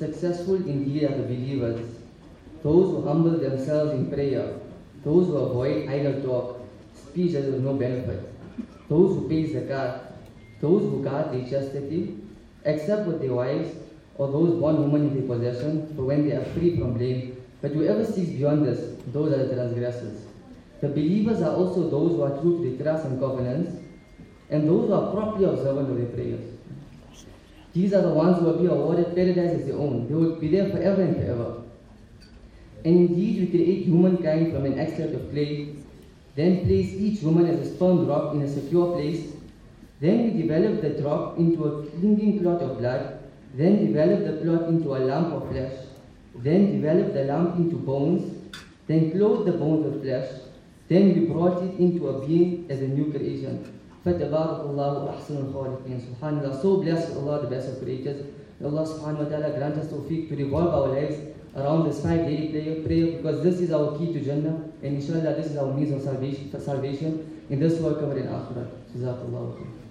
successful indeed are the believers, those who humble themselves in prayer, those who avoid idle talk, speech that is of no benefit, those who pay zakat, those who guard their chastity, except with their wives or those born women in their possession, for when they are free from blame. But whoever seeks beyond this, those are the transgressors. The believers are also those who are true to their trust and covenants, and those who are properly observant of their prayers. These are the ones who will be awarded paradise as their own. They will be there forever and forever. And indeed, we create humankind from an extract of clay, then place each woman as a sperm drop in a secure place. Then we develop the drop into a clinging clot of blood, then develop the clot into a lump of flesh, then develop the lump into bones, then clothe the bones with flesh, then we brought it into a being as a new creation. فَتَبَارَكَ اللَّهُ أَحْسَنُ الْخَالِقِينَ SubhanAllah, so blessed Allah, the best of creators. Allah subhanahu wa ta'ala grant us tawfiq to revolve our lives around this five daily prayer, prayer because this is our key to Jannah and inshallah this is our means of salvation, salvation in this world covered in Akhirah. Jazakallah.